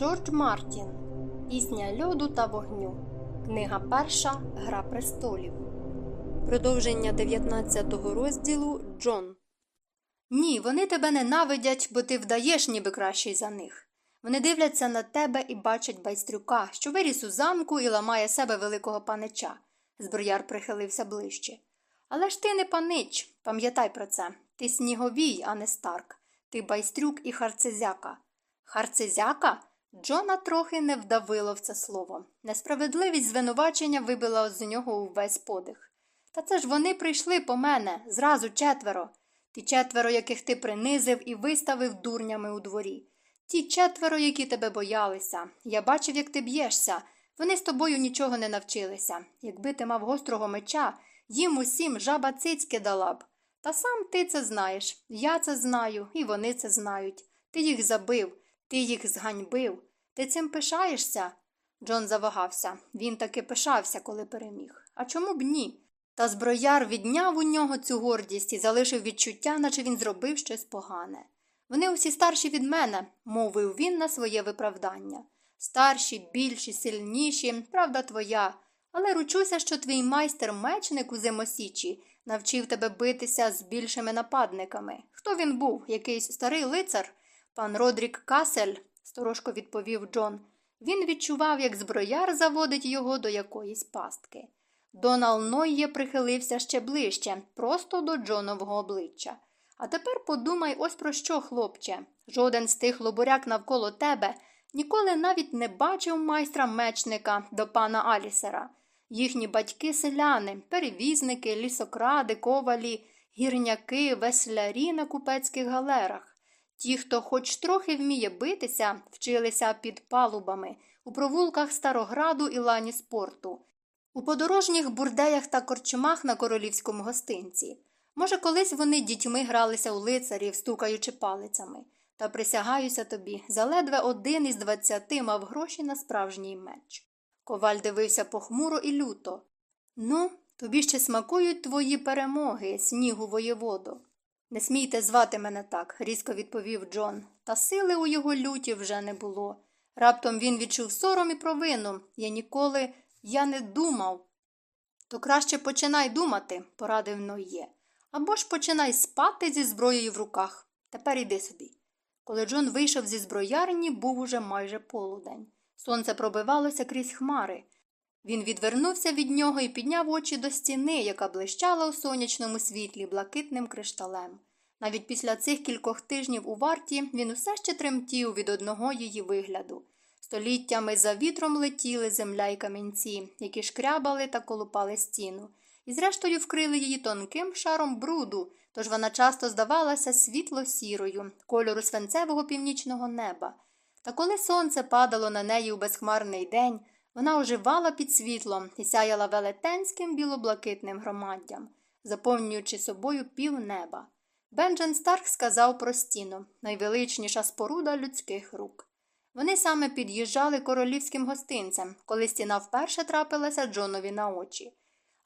Джордж Мартін Пісня льоду та вогню. Книга перша Гра престолів. Продовження 19 розділу Джон. Ні, вони тебе ненавидять, бо ти вдаєш, ніби кращий за них. Вони дивляться на тебе і бачать байстрюка, що виріс у замку і ламає себе великого панича. Зброяр прихилився ближче. Але ж ти не панич, пам'ятай про це. Ти сніговій, а не старк. Ти байстрюк і харцезяка. Харцезяка? Джона трохи не вдавило в це слово. Несправедливість звинувачення вибила з нього увесь подих. Та це ж вони прийшли по мене, зразу четверо. Ті четверо, яких ти принизив і виставив дурнями у дворі. Ті четверо, які тебе боялися. Я бачив, як ти б'єшся. Вони з тобою нічого не навчилися. Якби ти мав гострого меча, їм усім жаба цицьки дала б. Та сам ти це знаєш. Я це знаю, і вони це знають. Ти їх забив. Ти їх зганьбив. Ти цим пишаєшся? Джон завагався. Він таки пишався, коли переміг. А чому б ні? Та зброяр відняв у нього цю гордість і залишив відчуття, наче він зробив щось погане. Вони усі старші від мене, мовив він на своє виправдання. Старші, більші, сильніші, правда твоя. Але ручуся, що твій майстер мечник у зимосічі навчив тебе битися з більшими нападниками. Хто він був? Якийсь старий лицар? Пан Родрік Касель, сторожко відповів Джон. Він відчував, як зброяр заводить його до якоїсь пастки. Донал Нойє прихилився ще ближче, просто до Джонового обличчя. А тепер подумай ось про що, хлопче. Жоден з тих лобуряк навколо тебе ніколи навіть не бачив майстра мечника до пана Алісера. Їхні батьки селяни, перевізники, лісокради, ковалі, гірняки, веслярі на купецьких галерах. Ті, хто хоч трохи вміє битися, вчилися під палубами, у провулках Старограду і лані спорту, у подорожніх бурдеях та корчмах на королівському гостинці. Може, колись вони дітьми гралися у лицарів, стукаючи палицями. Та присягаюся тобі, заледве один із двадцяти мав гроші на справжній меч. Коваль дивився похмуро і люто. Ну, тобі ще смакують твої перемоги, снігу воєводу. Не смійте звати мене так, різко відповів Джон, та сили у його люті вже не було. Раптом він відчув сором і провину. Я ніколи я не думав. То краще починай думати, порадив Ноє. Або ж починай спати зі зброєю в руках. Тепер іди собі. Коли Джон вийшов зі зброярні, був уже майже полудень. Сонце пробивалося крізь хмари. Він відвернувся від нього і підняв очі до стіни, яка блищала у сонячному світлі блакитним кришталем. Навіть після цих кількох тижнів у варті він усе ще тремтів від одного її вигляду. Століттями за вітром летіли земля й камінці, які шкрябали та колупали стіну, і зрештою вкрили її тонким шаром бруду, тож вона часто здавалася світло сірою, кольору свинцевого північного неба. Та коли сонце падало на неї у безхмарний день, вона оживала під світлом і сяяла велетенським білоблакитним громаддям, заповнюючи собою пів неба. Бенджен Старк сказав про стіну найвеличніша споруда людських рук. Вони саме під'їжджали королівським гостинцем, коли стіна вперше трапилася Джонові на очі.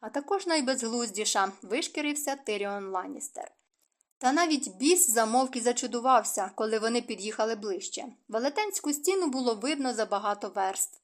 А також найбезглуздіша вишкірився Тиріон Ланністер. Та навіть біс замовк і зачудувався, коли вони під'їхали ближче. Велетенську стіну було видно за багато верств.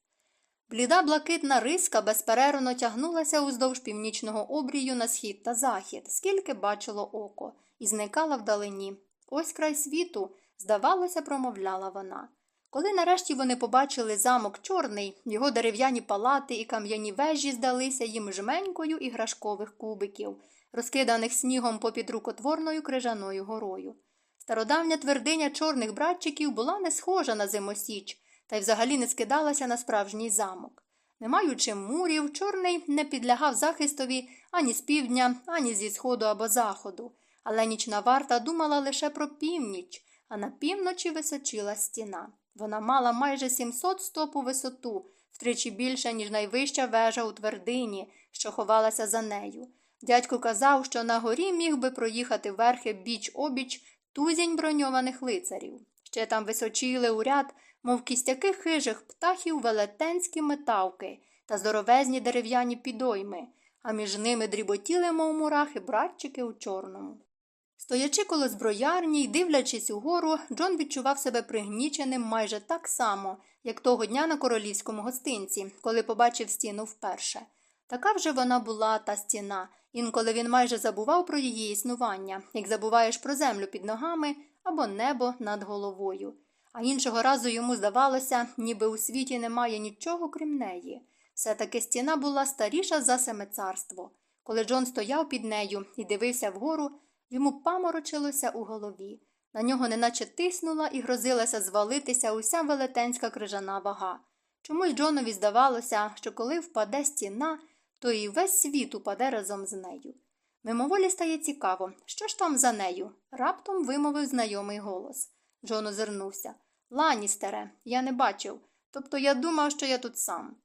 Бліда блакитна риска безперервно тягнулася уздовж північного обрію на схід та захід, скільки бачило око, і зникала вдалині. Ось край світу, здавалося, промовляла вона. Коли нарешті вони побачили замок чорний, його дерев'яні палати і кам'яні вежі здалися їм жменькою іграшкових кубиків, розкиданих снігом попід рукотворною крижаною горою. Стародавня твердиня чорних братчиків була не схожа на зимосіч, та й взагалі не скидалася на справжній замок. Не маючи мурів, чорний не підлягав захистові ані з півдня, ані зі сходу або заходу, але нічна варта думала лише про північ, а на півночі височила стіна. Вона мала майже 700 стоп у висоту, втричі більше, ніж найвища вежа у твердині, що ховалася за нею. Дядько казав, що на горі міг би проїхати верхи біч обіч тузінь броньованих лицарів. Ще там височили у ряд, мов кістяки хижих птахів велетенські метавки та здоровезні дерев'яні підойми, а між ними дріботіли, мов мурахи, братчики у чорному. Стоячи коло зброярні й дивлячись угору, Джон відчував себе пригніченим майже так само, як того дня на королівському гостинці, коли побачив стіну вперше. Така вже вона була та стіна, інколи він майже забував про її існування, як забуваєш про землю під ногами або небо над головою. А іншого разу йому здавалося, ніби у світі немає нічого крім неї. Все таки стіна була старіша за саме царство. Коли Джон стояв під нею і дивився вгору, йому паморочилося у голові. На нього неначе тиснула і грозилася звалитися уся велетенська крижана вага. Чомусь Джонові здавалося, що коли впаде стіна, то і весь світ упаде разом з нею. Мимоволі стає цікаво, що ж там за нею? раптом вимовив знайомий голос. Джон озирнувся. Ланістере, я не бачив. Тобто я думав, що я тут сам.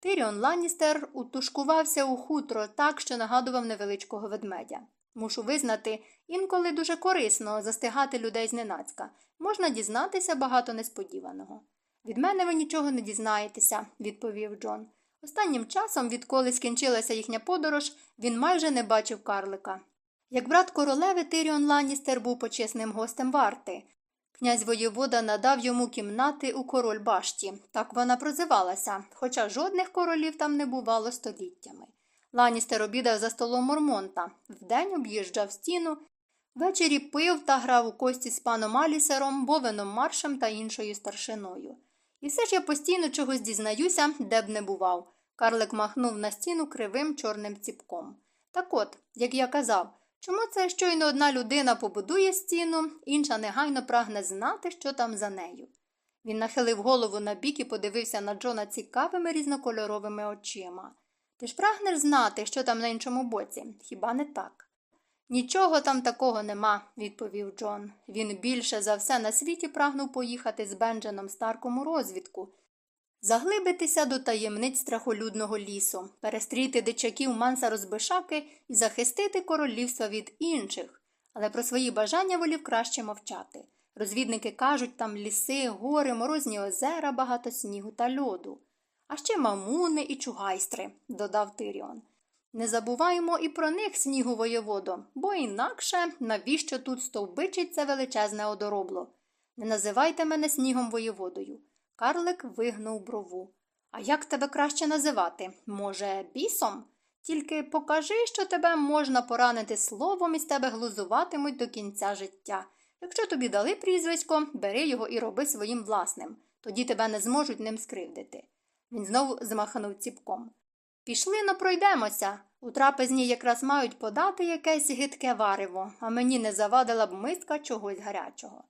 Тиріон Ланністер утушкувався у хутро так, що нагадував невеличкого ведмедя. Мушу визнати, інколи дуже корисно застигати людей зненацька. Можна дізнатися багато несподіваного. Від мене ви нічого не дізнаєтеся, відповів Джон. Останнім часом, відколи скінчилася їхня подорож, він майже не бачив карлика. Як брат королеви Тиріон Ланністер був почесним гостем варти. Князь воєвода надав йому кімнати у король башті, так вона прозивалася, хоча жодних королів там не бувало століттями. Ланістер обідав за столом Мормонта, вдень об'їжджав стіну, ввечері пив та грав у кості з паном Алісером, Бовеном Маршем та іншою старшиною. І все ж я постійно чогось дізнаюся, де б не бував. Карлик махнув на стіну кривим чорним ціпком. Так от, як я казав, чому це щойно одна людина побудує стіну, інша негайно прагне знати, що там за нею. Він нахилив голову на бік і подивився на Джона цікавими різнокольоровими очима. Ти ж прагнеш знати, що там на іншому боці, хіба не так? Нічого там такого нема, відповів Джон. Він більше за все на світі прагнув поїхати з Бендженом Старком у розвідку, заглибитися до таємниць страхолюдного лісу, перестріти дичаків манса розбишаки і захистити королівство від інших, але про свої бажання волів краще мовчати. Розвідники кажуть, там ліси, гори, морозні озера, багато снігу та льоду а ще мамуни і чугайстри, додав Тиріон. Не забуваємо і про них, снігу воєводо, бо інакше навіщо тут стовбичить це величезне одоробло? Не називайте мене снігом воєводою. Карлик вигнув брову. А як тебе краще називати? Може, бісом? Тільки покажи, що тебе можна поранити словом і з тебе глузуватимуть до кінця життя. Якщо тобі дали прізвисько, бери його і роби своїм власним, тоді тебе не зможуть ним скривдити. Він знову змахнув ціпком. Пішли но пройдемося. У трапезні якраз мають подати якесь гидке варево, а мені не завадила б миска чогось гарячого.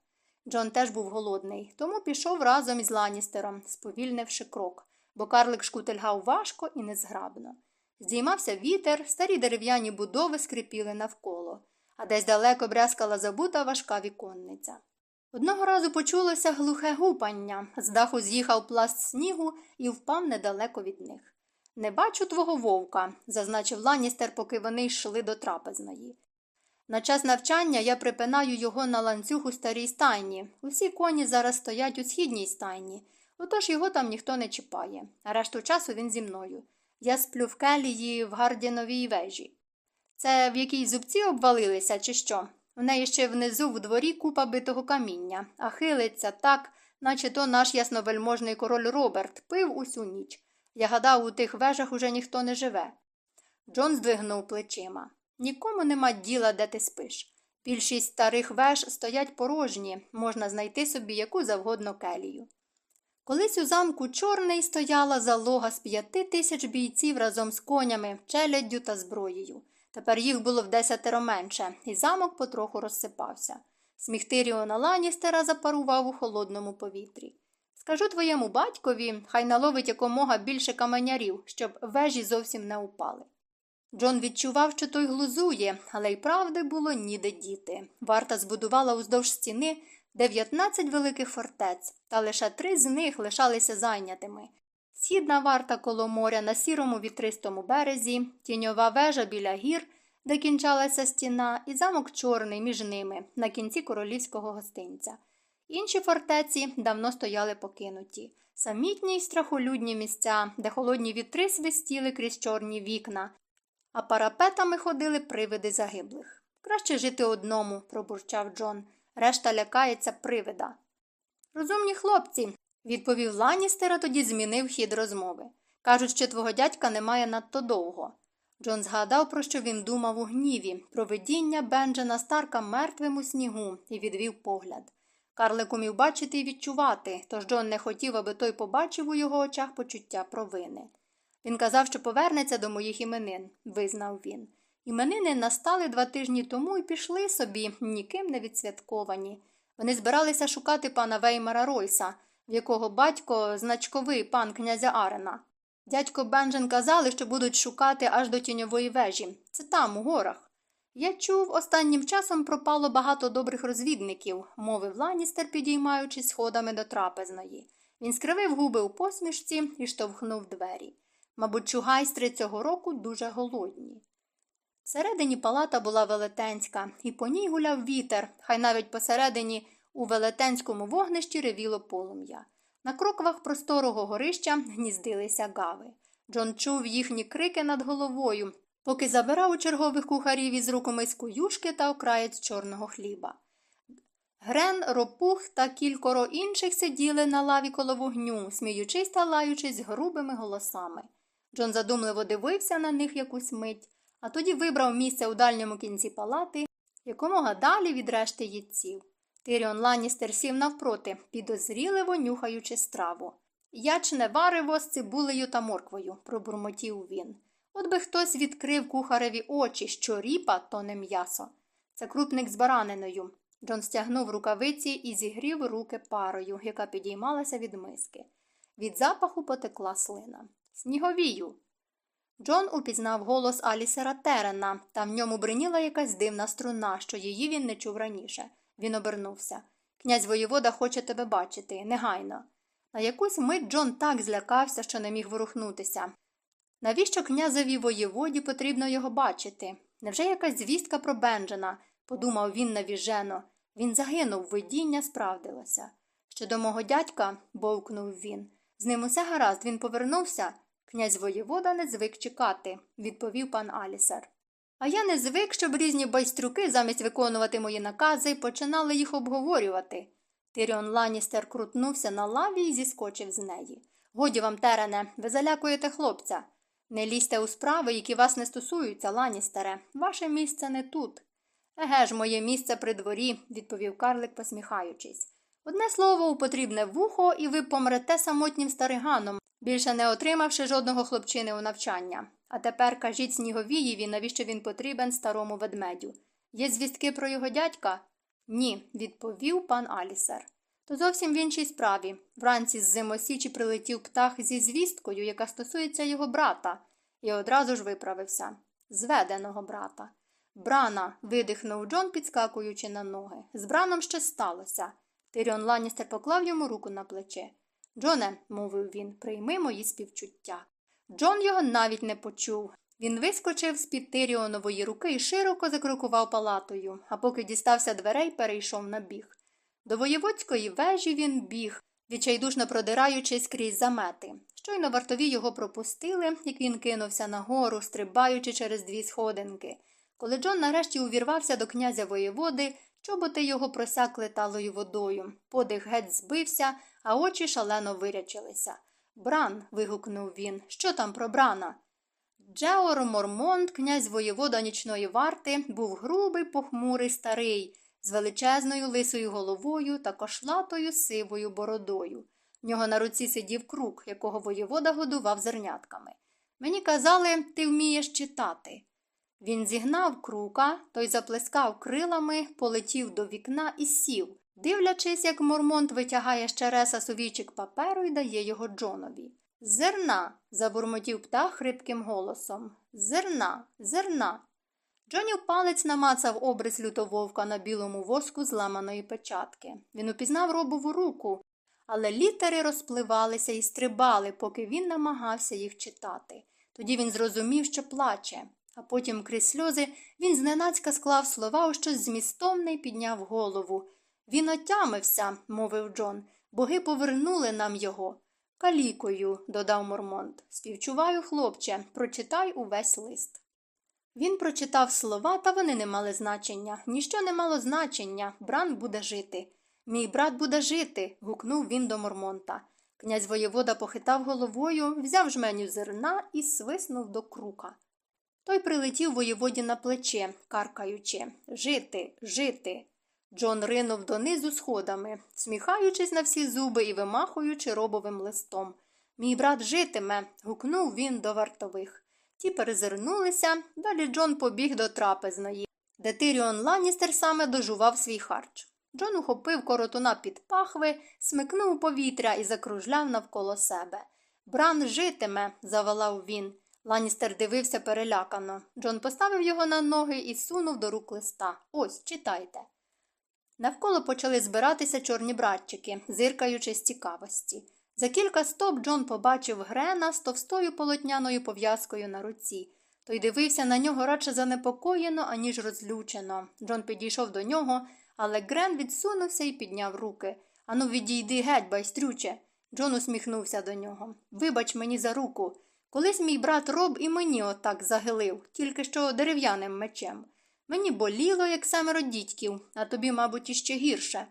Джон теж був голодний, тому пішов разом із Ланістером, сповільнивши крок, бо карлик шкутельгав важко і незграбно. Здіймався вітер, старі дерев'яні будови скрипіли навколо, а десь далеко брязкала забута важка віконниця. Одного разу почулося глухе гупання, з даху з'їхав пласт снігу і впав недалеко від них. Не бачу твого вовка, зазначив Ланістер, поки вони йшли до трапезної. На час навчання я припинаю його на ланцюг у старій стайні. Усі коні зараз стоять у східній стайні, отож його там ніхто не чіпає, а решту часу він зі мною. Я сплю в келії в Гардіновій вежі. Це в якій зубці обвалилися, чи що? В неї ще внизу в дворі купа битого каміння, а хилиться так, наче то наш ясновельможний король Роберт пив усю ніч. Я гадав, у тих вежах уже ніхто не живе. Джон здвигнув плечима. Нікому нема діла, де ти спиш. Більшість старих веж стоять порожні, можна знайти собі яку завгодно келію. Колись у замку Чорний стояла залога з п'яти тисяч бійців разом з конями, челяддю та зброєю. Тепер їх було в десятеро менше, і замок потроху розсипався. Сміх Тиріона Ланістера запарував у холодному повітрі. Скажу твоєму батькові, хай наловить якомога більше каменярів, щоб вежі зовсім не упали. Джон відчував, що той глузує, але й правди було ніде діти. Варта збудувала уздовж стіни 19 великих фортець, та лише три з них лишалися зайнятими. Східна варта коло моря на сірому вітристому березі, тіньова вежа біля гір, де кінчалася стіна, і замок чорний між ними, на кінці королівського гостинця. Інші фортеці давно стояли покинуті, самітні й страхолюдні місця, де холодні вітри свистіли крізь чорні вікна, а парапетами ходили привиди загиблих. Краще жити одному, пробурчав Джон. Решта лякається привида. Розумні хлопці, відповів Ланістер, а тоді змінив хід розмови. Кажуть, що твого дядька немає надто довго. Джон згадав, про що він думав у гніві, про видіння Бенджена Старка мертвим у снігу і відвів погляд. Карлик умів бачити і відчувати, тож Джон не хотів, аби той побачив у його очах почуття провини. Він казав, що повернеться до моїх іменин, визнав він. Іменини настали два тижні тому і пішли собі, ніким не відсвятковані. Вони збиралися шукати пана Веймара Ройса, в якого батько значковий пан князя Арена. Дядько Бенджен казали, що будуть шукати аж до тіньової вежі. Це там, у горах. Я чув, останнім часом пропало багато добрих розвідників, мовив Ланістер, підіймаючись сходами до трапезної. Він скривив губи у посмішці і штовхнув двері. Мабуть, чугайстри цього року дуже голодні. Всередині палата була велетенська, і по ній гуляв вітер, хай навіть посередині у велетенському вогнищі ревіло полум'я. На кроквах просторого горища гніздилися гави. Джон чув їхні крики над головою, поки забирав у чергових кухарів із рук миску юшки та окраєць чорного хліба. Грен, ропух та кількоро інших сиділи на лаві коло вогню, сміючись та лаючись грубими голосами. Джон задумливо дивився на них якусь мить, а тоді вибрав місце у дальньому кінці палати, якомога далі від решти їдців. Тиріон Ланністер сів навпроти, підозріливо нюхаючи страву. Ячне варево з цибулею та морквою, пробурмотів він. От би хтось відкрив кухареві очі, що ріпа, то не м'ясо. Це крупник з бараниною. Джон стягнув рукавиці і зігрів руки парою, яка підіймалася від миски. Від запаху потекла слина. Сніговію. Джон упізнав голос Алісера Терена, та в ньому бриніла якась дивна струна, що її він не чув раніше. Він обернувся. Князь воєвода хоче тебе бачити, негайно. На якусь мить Джон так злякався, що не міг ворухнутися. Навіщо князеві воєводі потрібно його бачити? Невже якась звістка про Бенджена? подумав він навіжено. Він загинув, видіння справдилося. Щодо мого дядька, бовкнув він. З ним усе гаразд, він повернувся. Князь воєвода не звик чекати, відповів пан Алісер. А я не звик, щоб різні байстрюки замість виконувати мої накази починали їх обговорювати. Тиріон Ланістер крутнувся на лаві і зіскочив з неї. Годі вам, терене, ви залякуєте хлопця. Не лізьте у справи, які вас не стосуються, Ланістере. Ваше місце не тут. Еге ж, моє місце при дворі, відповів карлик, посміхаючись. Одне слово у потрібне вухо, і ви помрете самотнім стариганом, більше не отримавши жодного хлопчини у навчання. А тепер кажіть Сніговієві, навіщо він потрібен старому ведмедю. Є звістки про його дядька? Ні, відповів пан Алісер. То зовсім в іншій справі. Вранці з зимосічі прилетів птах зі звісткою, яка стосується його брата, і одразу ж виправився зведеного брата. Брана. видихнув Джон, підскакуючи на ноги. З браном ще сталося. Тиріон Ланністер поклав йому руку на плече. Джоне, мовив він, прийми мої співчуття. Джон його навіть не почув. Він вискочив з під Тиріонової руки і широко закрокував палатою, а поки дістався дверей, перейшов на біг. До воєводської вежі він біг, відчайдушно продираючись крізь замети. Щойно вартові його пропустили, як він кинувся нагору, стрибаючи через дві сходинки. Коли Джон нарешті увірвався до князя воєводи, чоботи його просякли талою водою. Подих геть збився, а очі шалено вирячилися. Бран. вигукнув він. Що там про брана? Джеор Мормонт, князь воєвода нічної варти, був грубий, похмурий старий, з величезною лисою головою та кошлатою сивою бородою. В нього на руці сидів круг, якого воєвода годував зернятками. Мені казали, ти вмієш читати. Він зігнав крука, той заплескав крилами, полетів до вікна і сів, дивлячись, як Мормонт витягає ще реса сувійчик паперу і дає його Джонові. Зерна. забурмотів птах хрипким голосом. Зерна, зерна. Джонів палець намацав обрис лютововка на білому воску зламаної печатки. Він упізнав робову руку, але літери розпливалися і стрибали, поки він намагався їх читати. Тоді він зрозумів, що плаче, а потім, крізь сльози, він зненацька склав слова у щось змістовне і підняв голову. Він отямився, мовив Джон. Боги повернули нам його. Калікою, додав Мормонт. Співчуваю, хлопче, прочитай увесь лист. Він прочитав слова, та вони не мали значення. Ніщо не мало значення. Бран буде жити. Мій брат буде жити. гукнув він до Мормонта. Князь воєвода похитав головою, взяв жменю зерна і свиснув до крука. Той прилетів воєводі на плече, каркаючи Жити, жити. Джон ринув донизу сходами, сміхаючись на всі зуби і вимахуючи робовим листом. Мій брат житиме. гукнув він до вартових. Ті перезирнулися, далі Джон побіг до трапезної, де Тиріон Ланністер саме дожував свій харч. Джон ухопив коротуна під пахви, смикнув повітря і закружляв навколо себе. Бран житиме, завалав він. Ланністер дивився перелякано. Джон поставив його на ноги і сунув до рук листа. Ось, читайте. Навколо почали збиратися чорні братчики, зиркаючи з цікавості. За кілька стоп Джон побачив Грена з товстою полотняною пов'язкою на руці. Той дивився на нього радше занепокоєно, аніж розлючено. Джон підійшов до нього, але Грен відсунувся і підняв руки. Ану, відійди геть, байстрюче. Джон усміхнувся до нього. Вибач мені за руку. Колись мій брат роб і мені отак загилив, тільки що дерев'яним мечем. Мені боліло, як семеро дідьків, а тобі, мабуть, іще гірше.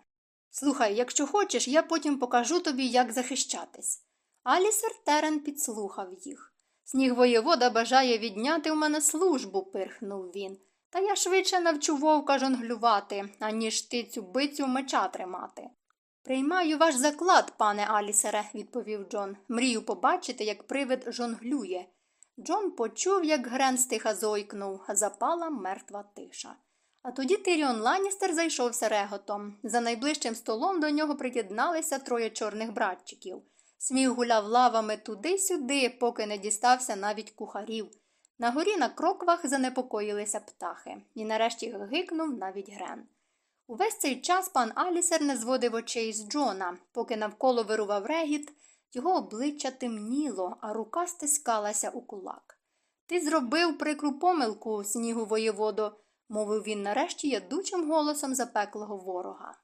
Слухай, якщо хочеш, я потім покажу тобі, як захищатись. Алісер Терен підслухав їх. Сніг воєвода бажає відняти в мене службу, пирхнув він. Та я швидше навчу вовка жонглювати, аніж ти цю бицю меча тримати. Приймаю ваш заклад, пане Алісере, відповів Джон. Мрію побачити, як привид жонглює. Джон почув, як Грен стиха зойкнув, запала мертва тиша. А тоді Тиріон Ланністер зайшовся реготом. За найближчим столом до нього приєдналися троє чорних братчиків. Сміх гуляв лавами туди-сюди, поки не дістався навіть кухарів. На горі на кроквах занепокоїлися птахи, і нарешті гикнув навіть Грен. Увесь цей час пан Алісер не зводив очей з Джона, поки навколо вирував регіт, його обличчя темніло, а рука стискалася у кулак. Ти зробив прикру помилку, снігу воєводо, мовив він нарешті ядучим голосом запеклого ворога.